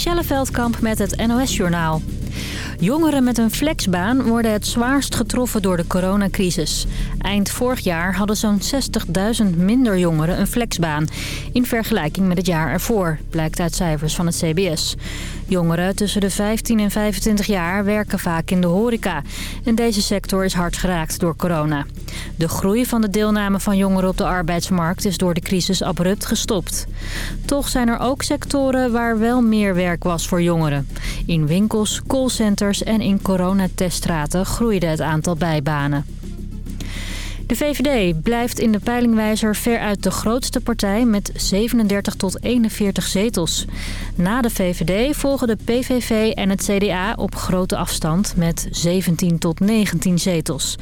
Michelle Veldkamp met het NOS-journaal. Jongeren met een flexbaan worden het zwaarst getroffen door de coronacrisis. Eind vorig jaar hadden zo'n 60.000 minder jongeren een flexbaan... in vergelijking met het jaar ervoor, blijkt uit cijfers van het CBS. Jongeren tussen de 15 en 25 jaar werken vaak in de horeca. En deze sector is hard geraakt door corona. De groei van de deelname van jongeren op de arbeidsmarkt is door de crisis abrupt gestopt. Toch zijn er ook sectoren waar wel meer werk was voor jongeren. In winkels, callcenters en in coronateststraten groeide het aantal bijbanen. De VVD blijft in de peilingwijzer veruit de grootste partij met 37 tot 41 zetels. Na de VVD volgen de PVV en het CDA op grote afstand met 17 tot 19 zetels.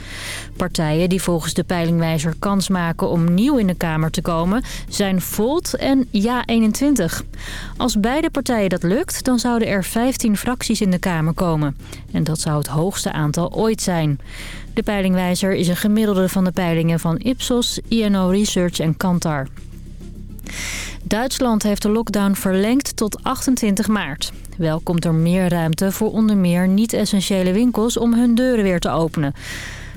Partijen die volgens de peilingwijzer kans maken om nieuw in de Kamer te komen zijn Volt en Ja21. Als beide partijen dat lukt, dan zouden er 15 fracties in de Kamer komen. En dat zou het hoogste aantal ooit zijn. De peilingwijzer is een gemiddelde van de peilingen van Ipsos, INO Research en Kantar. Duitsland heeft de lockdown verlengd tot 28 maart. Wel komt er meer ruimte voor onder meer niet-essentiële winkels om hun deuren weer te openen.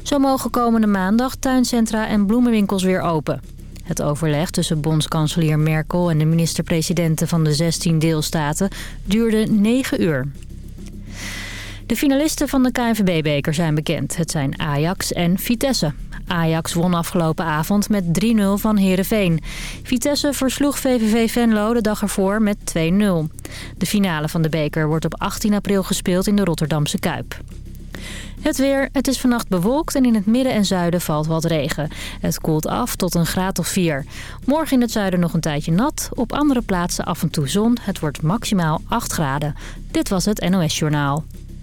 Zo mogen komende maandag tuincentra en bloemenwinkels weer open. Het overleg tussen bondskanselier Merkel en de minister-presidenten van de 16 deelstaten duurde 9 uur. De finalisten van de KNVB-beker zijn bekend. Het zijn Ajax en Vitesse. Ajax won afgelopen avond met 3-0 van Heerenveen. Vitesse versloeg VVV Venlo de dag ervoor met 2-0. De finale van de beker wordt op 18 april gespeeld in de Rotterdamse Kuip. Het weer. Het is vannacht bewolkt en in het midden en zuiden valt wat regen. Het koelt af tot een graad of 4. Morgen in het zuiden nog een tijdje nat. Op andere plaatsen af en toe zon. Het wordt maximaal 8 graden. Dit was het NOS Journaal.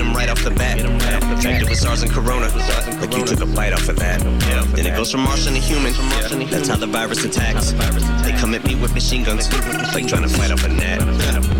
hit him right off the bat. Factor bazaars and corona. Like you took a bite off of that. Then it goes from Martian to human. That's how the virus attacks. They come at me with machine guns. Like trying to fight off a net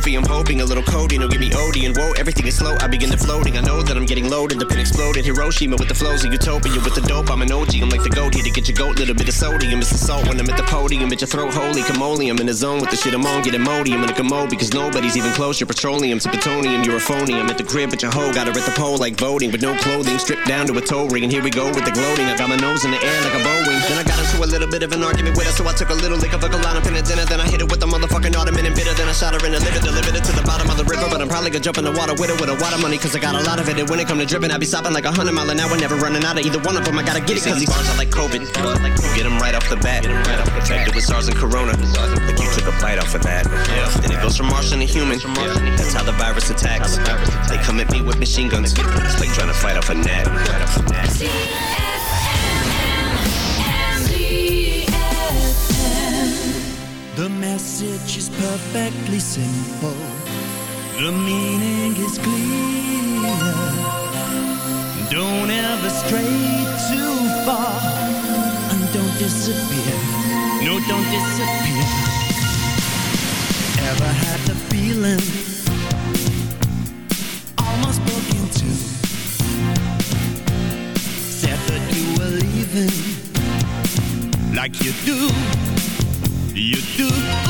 I'm hoping a little codeine will give me and whoa, everything is slow. I begin to floating. I know that I'm getting loaded. The pin exploded. Hiroshima with the flows of utopia with the dope. I'm an OG. I'm like the goat here to get your goat. Little bit of sodium. It's the salt when I'm at the podium. At your throat, holy camole. In the zone with the shit I'm on. Get Imodium in a commode because nobody's even close. You're petroleum to plutonium. You're a phony. I'm at the crib at your hoe. Got her at the pole like voting, but no clothing. Stripped down to a toe ring. And here we go with the gloating. I got my nose in the air like a Boeing. Then I got into a little bit of an argument with her, so I took a little lick of a line pin in a dinner. Then I hit it with a motherfucking ottoman and bitter. Then I shot her in the liver, delivered it to the bottom of the river. But I'm probably gonna jump in the water with it with a water money, cause I got a lot of it. And when it come to dripping, I be stopping like a hundred mile an hour, never running out of either one of them. I gotta get it, cause these bars are like COVID. Get them right off the bat. Infected with SARS and Corona. Like you took a bite off of that. Then it goes from Martian to human. That's how the virus attacks. They come at me with machine guns. It's like trying to fight off a net. The message is perfectly simple. The meaning is clear. Don't ever stray too far. And don't disappear. No, don't disappear. Ever had the feeling? Almost broke into. Said that you were leaving. Like you do you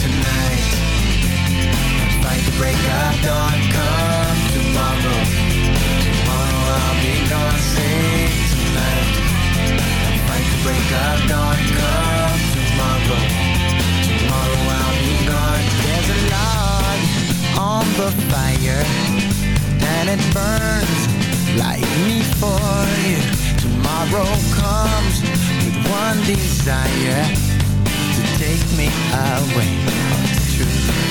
like the break of dawn Come tomorrow. Tomorrow I'll be gone. Sing tonight. Like the break of dawn Come tomorrow. Tomorrow I'll be gone. There's a log on the fire And it burns like me for you. Tomorrow comes with one desire To take me away from the truth.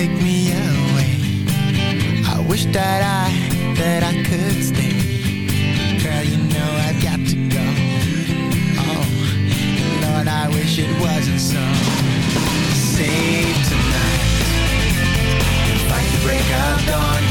Take me away. I wish that I, that I could stay it wasn't some save tonight. Fight the break of dawn.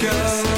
girl.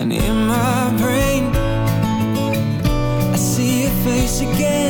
Taste your face side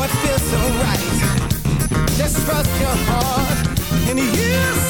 what feels so right. Just trust your heart and you.